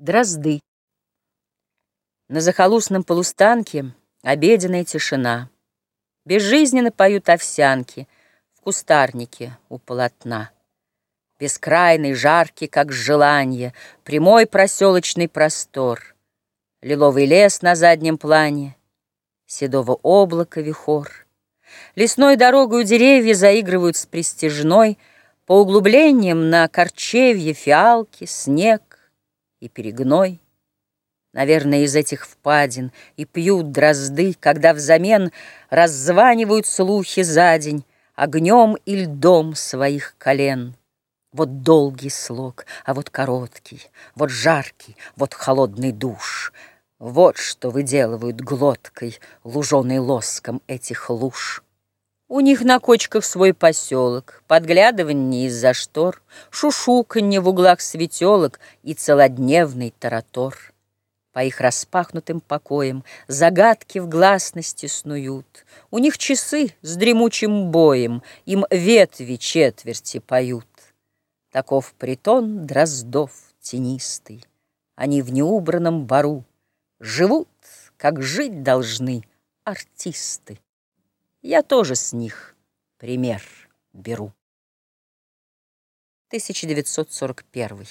Дрозды. На захолустном полустанке Обеденная тишина. Безжизненно поют овсянки В кустарнике у полотна. Бескрайный, жаркий, как желание, Прямой проселочный простор. Лиловый лес на заднем плане, Седого облака вихор. Лесной дорогой деревья Заигрывают с пристежной По углублениям на корчевье Фиалки, снег, и перегной. Наверное, из этих впадин и пьют дрозды, Когда взамен раззванивают слухи за день Огнем и льдом своих колен. Вот долгий слог, а вот короткий, Вот жаркий, вот холодный душ. Вот что выделывают глоткой, Луженый лоском этих луж. У них на кочках свой поселок, Подглядыванье из-за штор, Шушуканье в углах светелок И целодневный таратор. По их распахнутым покоям Загадки в гласности снуют. У них часы с дремучим боем, Им ветви четверти поют. Таков притон дроздов тенистый. Они в неубранном бару Живут, как жить должны артисты. Я тоже с них пример беру. 1941